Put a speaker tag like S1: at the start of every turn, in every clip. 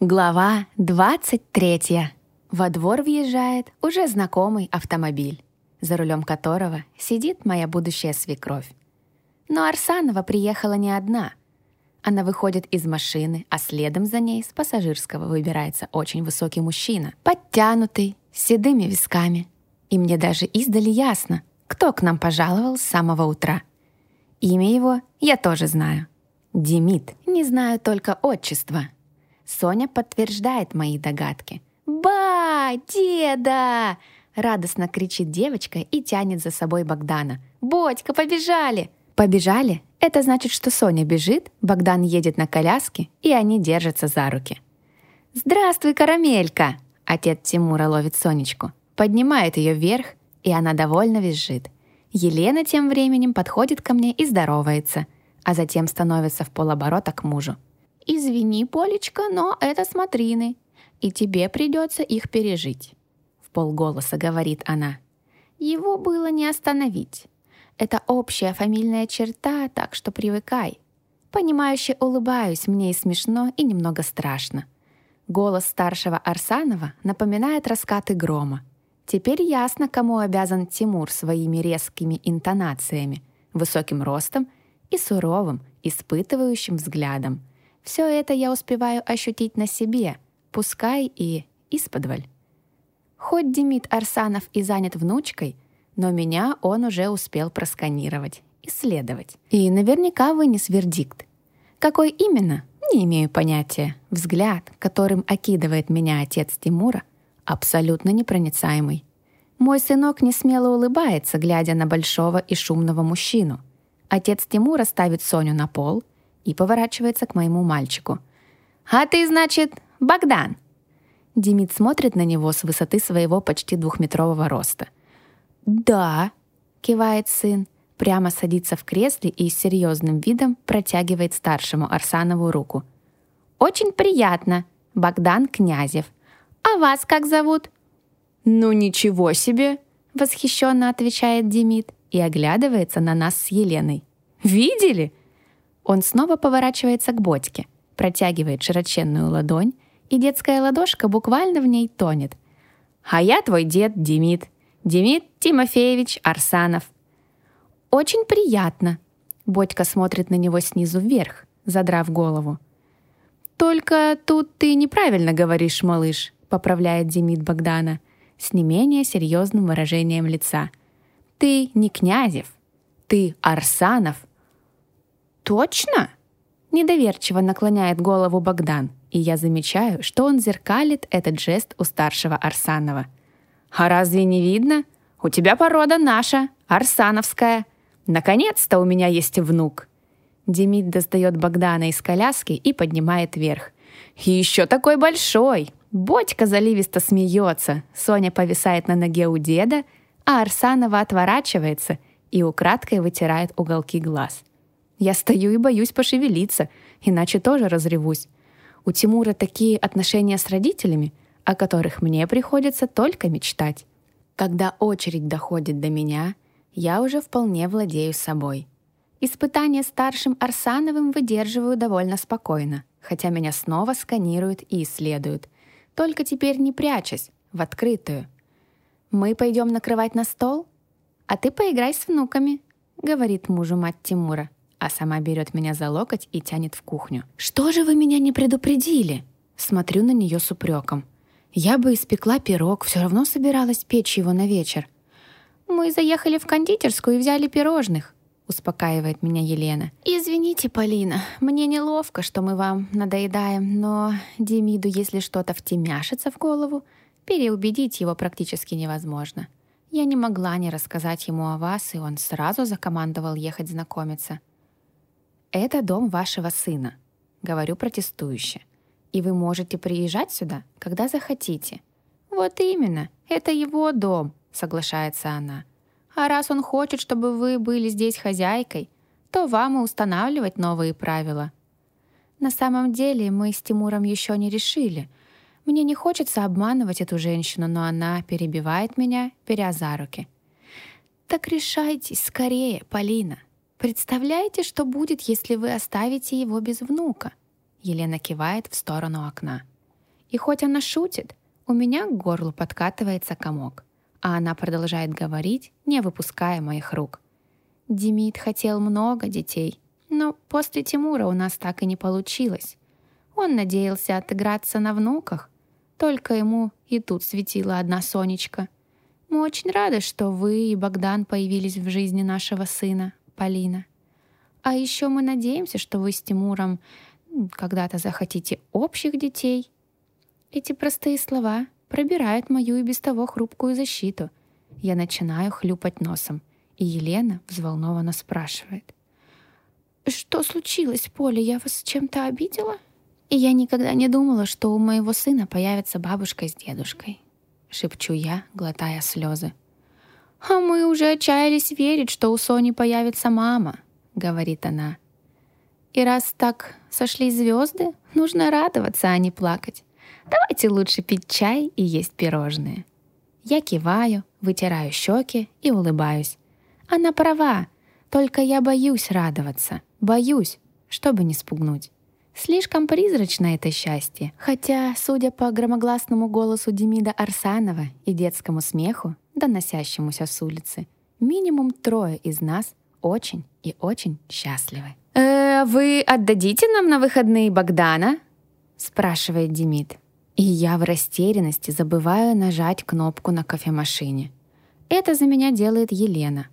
S1: Глава 23. Во двор въезжает уже знакомый автомобиль, за рулем которого сидит моя будущая свекровь. Но Арсанова приехала не одна. Она выходит из машины, а следом за ней с пассажирского выбирается очень высокий мужчина, подтянутый, с седыми висками. И мне даже издали ясно, кто к нам пожаловал с самого утра. Имя его я тоже знаю. Демид. Не знаю только отчество — Соня подтверждает мои догадки. «Ба! Деда!» Радостно кричит девочка и тянет за собой Богдана. «Бодька, побежали!» «Побежали» — это значит, что Соня бежит, Богдан едет на коляске, и они держатся за руки. «Здравствуй, карамелька!» Отец Тимура ловит Сонечку, поднимает ее вверх, и она довольно визжит. Елена тем временем подходит ко мне и здоровается, а затем становится в полоборота к мужу. «Извини, Полечка, но это смотрины, и тебе придется их пережить», — в полголоса говорит она. «Его было не остановить. Это общая фамильная черта, так что привыкай». Понимающе улыбаюсь, мне и смешно, и немного страшно. Голос старшего Арсанова напоминает раскаты грома. Теперь ясно, кому обязан Тимур своими резкими интонациями, высоким ростом и суровым, испытывающим взглядом — все это я успеваю ощутить на себе, пускай и исподволь. Хоть Демид Арсанов и занят внучкой, но меня он уже успел просканировать, исследовать. И наверняка вынес вердикт. Какой именно, не имею понятия. Взгляд, которым окидывает меня отец Тимура, абсолютно непроницаемый. Мой сынок не смело улыбается, глядя на большого и шумного мужчину. Отец Тимура ставит Соню на пол — и поворачивается к моему мальчику. «А ты, значит, Богдан?» Демид смотрит на него с высоты своего почти двухметрового роста. «Да», — кивает сын, прямо садится в кресле и с серьезным видом протягивает старшему Арсанову руку. «Очень приятно, Богдан Князев. А вас как зовут?» «Ну ничего себе!» — восхищенно отвечает Демид и оглядывается на нас с Еленой. «Видели? Он снова поворачивается к Бодьке, протягивает широченную ладонь, и детская ладошка буквально в ней тонет. «А я твой дед Демид. Демид Тимофеевич Арсанов». «Очень приятно», — Бодька смотрит на него снизу вверх, задрав голову. «Только тут ты неправильно говоришь, малыш», — поправляет Демид Богдана с не менее серьезным выражением лица. «Ты не Князев, ты Арсанов». «Точно?» Недоверчиво наклоняет голову Богдан, и я замечаю, что он зеркалит этот жест у старшего Арсанова. «А разве не видно? У тебя порода наша, арсановская. Наконец-то у меня есть внук!» Демид достает Богдана из коляски и поднимает вверх. «И еще такой большой!» Бодька заливисто смеется, Соня повисает на ноге у деда, а Арсанова отворачивается и украдкой вытирает уголки глаз – я стою и боюсь пошевелиться, иначе тоже разревусь. У Тимура такие отношения с родителями, о которых мне приходится только мечтать. Когда очередь доходит до меня, я уже вполне владею собой. Испытания старшим Арсановым выдерживаю довольно спокойно, хотя меня снова сканируют и исследуют. Только теперь не прячась, в открытую. «Мы пойдем накрывать на стол? А ты поиграй с внуками», — говорит мужу мать Тимура а сама берет меня за локоть и тянет в кухню. «Что же вы меня не предупредили?» Смотрю на нее с упреком. Я бы испекла пирог, все равно собиралась печь его на вечер. «Мы заехали в кондитерскую и взяли пирожных», — успокаивает меня Елена. «Извините, Полина, мне неловко, что мы вам надоедаем, но Демиду, если что-то втемяшится в голову, переубедить его практически невозможно. Я не могла не рассказать ему о вас, и он сразу закомандовал ехать знакомиться. «Это дом вашего сына», — говорю протестующе. «И вы можете приезжать сюда, когда захотите». «Вот именно, это его дом», — соглашается она. «А раз он хочет, чтобы вы были здесь хозяйкой, то вам и устанавливать новые правила». На самом деле мы с Тимуром еще не решили. Мне не хочется обманывать эту женщину, но она перебивает меня, беря за руки. «Так решайтесь скорее, Полина. Представляете, что будет, если вы оставите его без внука? Елена кивает в сторону окна. И хоть она шутит, у меня к горлу подкатывается комок, а она продолжает говорить, не выпуская моих рук. Демид хотел много детей, но после Тимура у нас так и не получилось. Он надеялся отыграться на внуках, только ему и тут светила одна Сонечка. Мы очень рады, что вы и Богдан появились в жизни нашего сына, Полина. А еще мы надеемся, что вы с Тимуром когда-то захотите общих детей. Эти простые слова пробирают мою и без того хрупкую защиту. Я начинаю хлюпать носом, и Елена взволнованно спрашивает. «Что случилось, Поля? Я вас чем-то обидела?» И я никогда не думала, что у моего сына появится бабушка с дедушкой. Шепчу я, глотая слезы. «А мы уже отчаялись верить, что у Сони появится мама», — говорит она. «И раз так сошли звезды, нужно радоваться, а не плакать. Давайте лучше пить чай и есть пирожные». Я киваю, вытираю щеки и улыбаюсь. Она права, только я боюсь радоваться, боюсь, чтобы не спугнуть. Слишком призрачно это счастье. Хотя, судя по громогласному голосу Демида Арсанова и детскому смеху, доносящемуся с улицы, минимум трое из нас очень и очень счастливы. «Э, «Вы отдадите нам на выходные Богдана?» — спрашивает Демид. И я в растерянности забываю нажать кнопку на кофемашине. Это за меня делает Елена.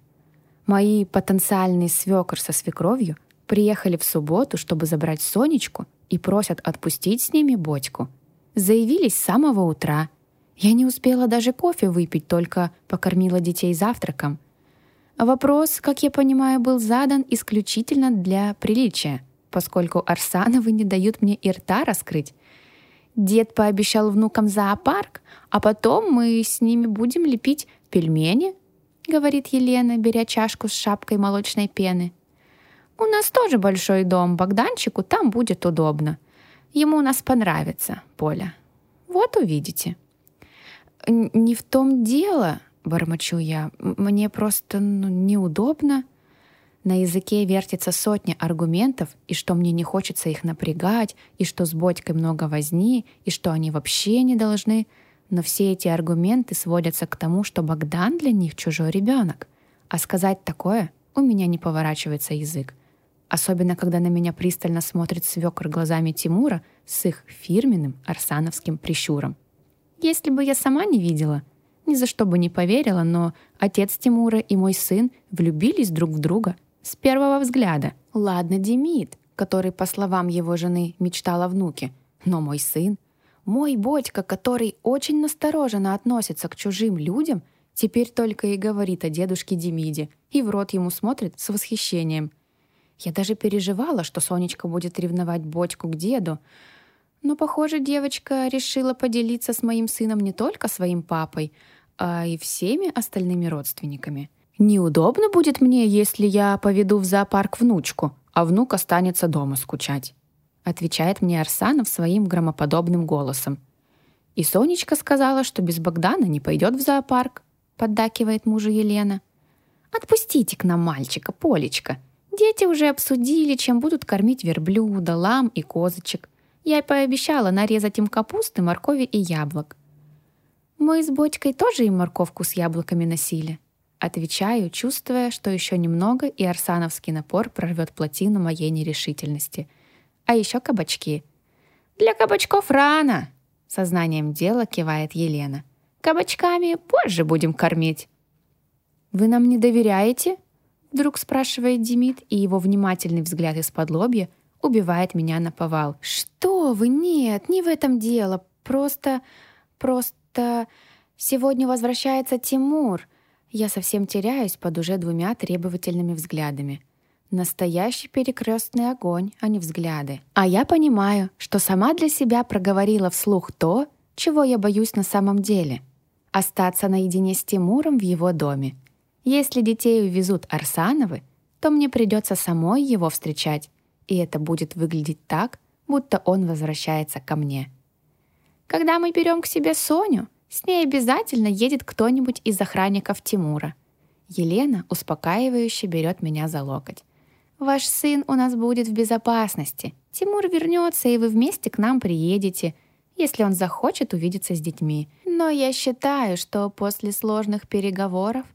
S1: Мои потенциальный свекр со свекровью приехали в субботу, чтобы забрать Сонечку и просят отпустить с ними бочку. Заявились с самого утра. Я не успела даже кофе выпить, только покормила детей завтраком. Вопрос, как я понимаю, был задан исключительно для приличия, поскольку Арсановы не дают мне и рта раскрыть. Дед пообещал внукам зоопарк, а потом мы с ними будем лепить пельмени, говорит Елена, беря чашку с шапкой молочной пены. У нас тоже большой дом, Богданчику там будет удобно. Ему у нас понравится, Поля. Вот увидите. Не в том дело, бормочу я. Мне просто ну, неудобно. На языке вертится сотня аргументов, и что мне не хочется их напрягать, и что с Бодькой много возни, и что они вообще не должны. Но все эти аргументы сводятся к тому, что Богдан для них чужой ребенок. А сказать такое у меня не поворачивается язык особенно когда на меня пристально смотрит свекр глазами Тимура с их фирменным арсановским прищуром. Если бы я сама не видела, ни за что бы не поверила, но отец Тимура и мой сын влюбились друг в друга с первого взгляда. Ладно, Демид, который, по словам его жены, мечтал о внуке, но мой сын, мой Бодька, который очень настороженно относится к чужим людям, теперь только и говорит о дедушке Демиде и в рот ему смотрит с восхищением – я даже переживала, что Сонечка будет ревновать Бодьку к деду. Но, похоже, девочка решила поделиться с моим сыном не только своим папой, а и всеми остальными родственниками. «Неудобно будет мне, если я поведу в зоопарк внучку, а внук останется дома скучать», отвечает мне Арсанов своим громоподобным голосом. «И Сонечка сказала, что без Богдана не пойдет в зоопарк», поддакивает мужу Елена. «Отпустите к нам мальчика, Полечка», Дети уже обсудили, чем будут кормить верблюда, лам и козочек. Я пообещала нарезать им капусты, моркови и яблок. Мы с Бодькой тоже им морковку с яблоками носили. Отвечаю, чувствуя, что еще немного, и арсановский напор прорвет плотину моей нерешительности. А еще кабачки. «Для кабачков рано!» — сознанием дела кивает Елена. «Кабачками позже будем кормить». «Вы нам не доверяете?» Вдруг спрашивает Демид, и его внимательный взгляд из-под лобья убивает меня на повал. «Что вы? Нет, не в этом дело. Просто... просто... Сегодня возвращается Тимур». Я совсем теряюсь под уже двумя требовательными взглядами. Настоящий перекрестный огонь, а не взгляды. А я понимаю, что сама для себя проговорила вслух то, чего я боюсь на самом деле. Остаться наедине с Тимуром в его доме — если детей увезут Арсановы, то мне придется самой его встречать, и это будет выглядеть так, будто он возвращается ко мне. Когда мы берем к себе Соню, с ней обязательно едет кто-нибудь из охранников Тимура. Елена успокаивающе берет меня за локоть. «Ваш сын у нас будет в безопасности. Тимур вернется, и вы вместе к нам приедете. если он захочет увидеться с детьми. Но я считаю, что после сложных переговоров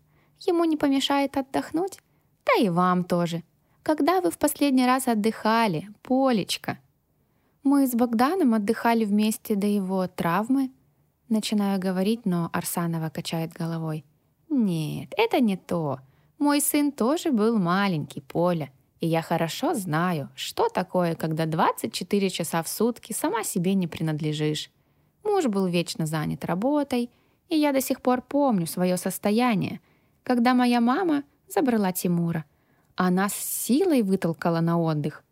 S1: ему не помешает отдохнуть. Да и вам тоже. Когда вы в последний раз отдыхали, Полечка? Мы с Богданом отдыхали вместе до его травмы. Начинаю говорить, но Арсанова качает головой. Нет, это не то. Мой сын тоже был маленький, Поля. И я хорошо знаю, что такое, когда 24 часа в сутки сама себе не принадлежишь. Муж был вечно занят работой, и я до сих пор помню свое состояние, когда моя мама забрала Тимура. Она с силой вытолкала на отдых.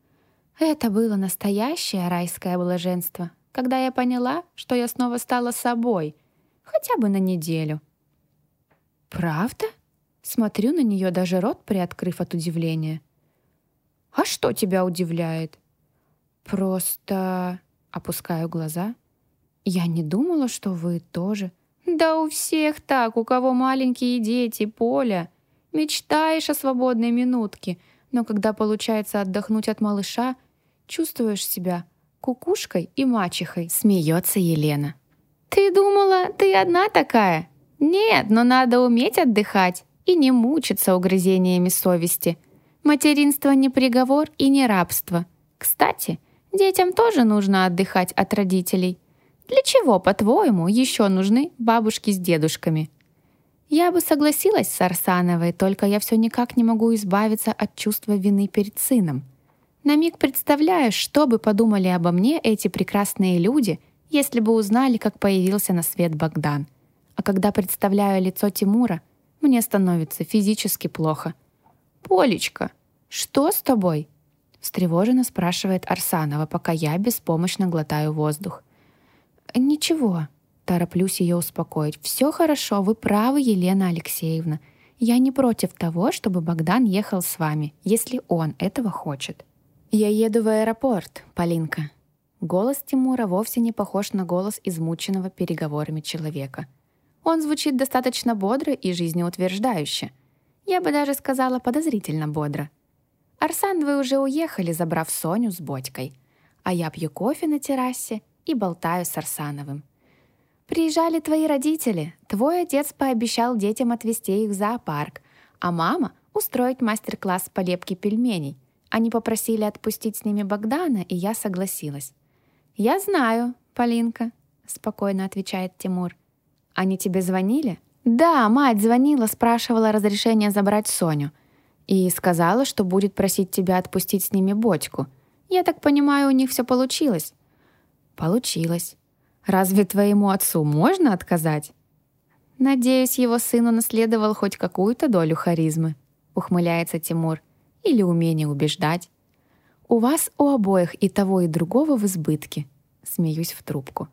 S1: Это было настоящее райское блаженство, когда я поняла, что я снова стала собой, хотя бы на неделю. «Правда?» Смотрю на нее, даже рот приоткрыв от удивления. «А что тебя удивляет?» «Просто...» — опускаю глаза. «Я не думала, что вы тоже...» «Да у всех так, у кого маленькие дети, Поля. Мечтаешь о свободной минутке, но когда получается отдохнуть от малыша, чувствуешь себя кукушкой и мачехой», — смеется Елена. «Ты думала, ты одна такая?» «Нет, но надо уметь отдыхать и не мучиться угрызениями совести. Материнство не приговор и не рабство. Кстати, детям тоже нужно отдыхать от родителей. Для чего, по-твоему, еще нужны бабушки с дедушками? Я бы согласилась с Арсановой, только я все никак не могу избавиться от чувства вины перед сыном. На миг представляю, что бы подумали обо мне эти прекрасные люди, если бы узнали, как появился на свет Богдан. А когда представляю лицо Тимура, мне становится физически плохо — «Полечка, что с тобой?» встревоженно спрашивает Арсанова, пока я беспомощно глотаю воздух. «Ничего», — тороплюсь ее успокоить. «Все хорошо, вы правы, Елена Алексеевна. Я не против того, чтобы Богдан ехал с вами, если он этого хочет». «Я еду в аэропорт, Полинка». Голос Тимура вовсе не похож на голос измученного переговорами человека. Он звучит достаточно бодро и жизнеутверждающе — я бы даже сказала подозрительно бодро. Арсан, вы уже уехали, забрав Соню с Бодькой. А я пью кофе на террасе и болтаю с Арсановым. Приезжали твои родители. Твой отец пообещал детям отвезти их в зоопарк, а мама — устроить мастер-класс по лепке пельменей. Они попросили отпустить с ними Богдана, и я согласилась. «Я знаю, Полинка», — спокойно отвечает Тимур. «Они тебе звонили?» Да, мать звонила, спрашивала разрешения забрать Соню. И сказала, что будет просить тебя отпустить с ними бочку. Я так понимаю, у них все получилось. Получилось. Разве твоему отцу можно отказать? Надеюсь, его сын унаследовал хоть какую-то долю харизмы, ухмыляется Тимур. Или умение убеждать. У вас у обоих и того, и другого в избытке. Смеюсь в трубку.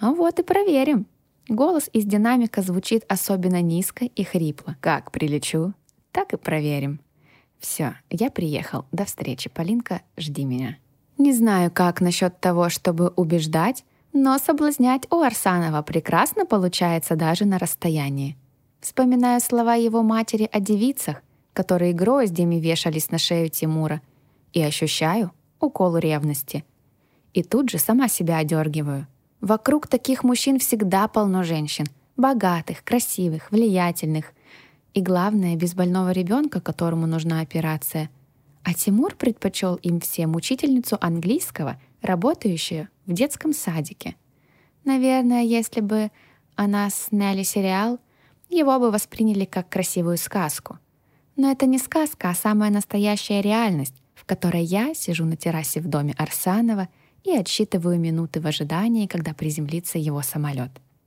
S1: А вот и проверим. Голос из динамика звучит особенно низко и хрипло. Как прилечу, так и проверим. Все, я приехал. До встречи, Полинка, жди меня. Не знаю, как насчет того, чтобы убеждать, но соблазнять у Арсанова прекрасно получается даже на расстоянии. Вспоминаю слова его матери о девицах, которые гроздями вешались на шею Тимура, и ощущаю укол ревности. И тут же сама себя одергиваю — Вокруг таких мужчин всегда полно женщин. Богатых, красивых, влиятельных. И главное, без больного ребенка, которому нужна операция. А Тимур предпочел им всем учительницу английского, работающую в детском садике. Наверное, если бы о нас сняли сериал, его бы восприняли как красивую сказку. Но это не сказка, а самая настоящая реальность, в которой я сижу на террасе в доме Арсанова — и отсчитываю минуты в ожидании, когда приземлится его самолет.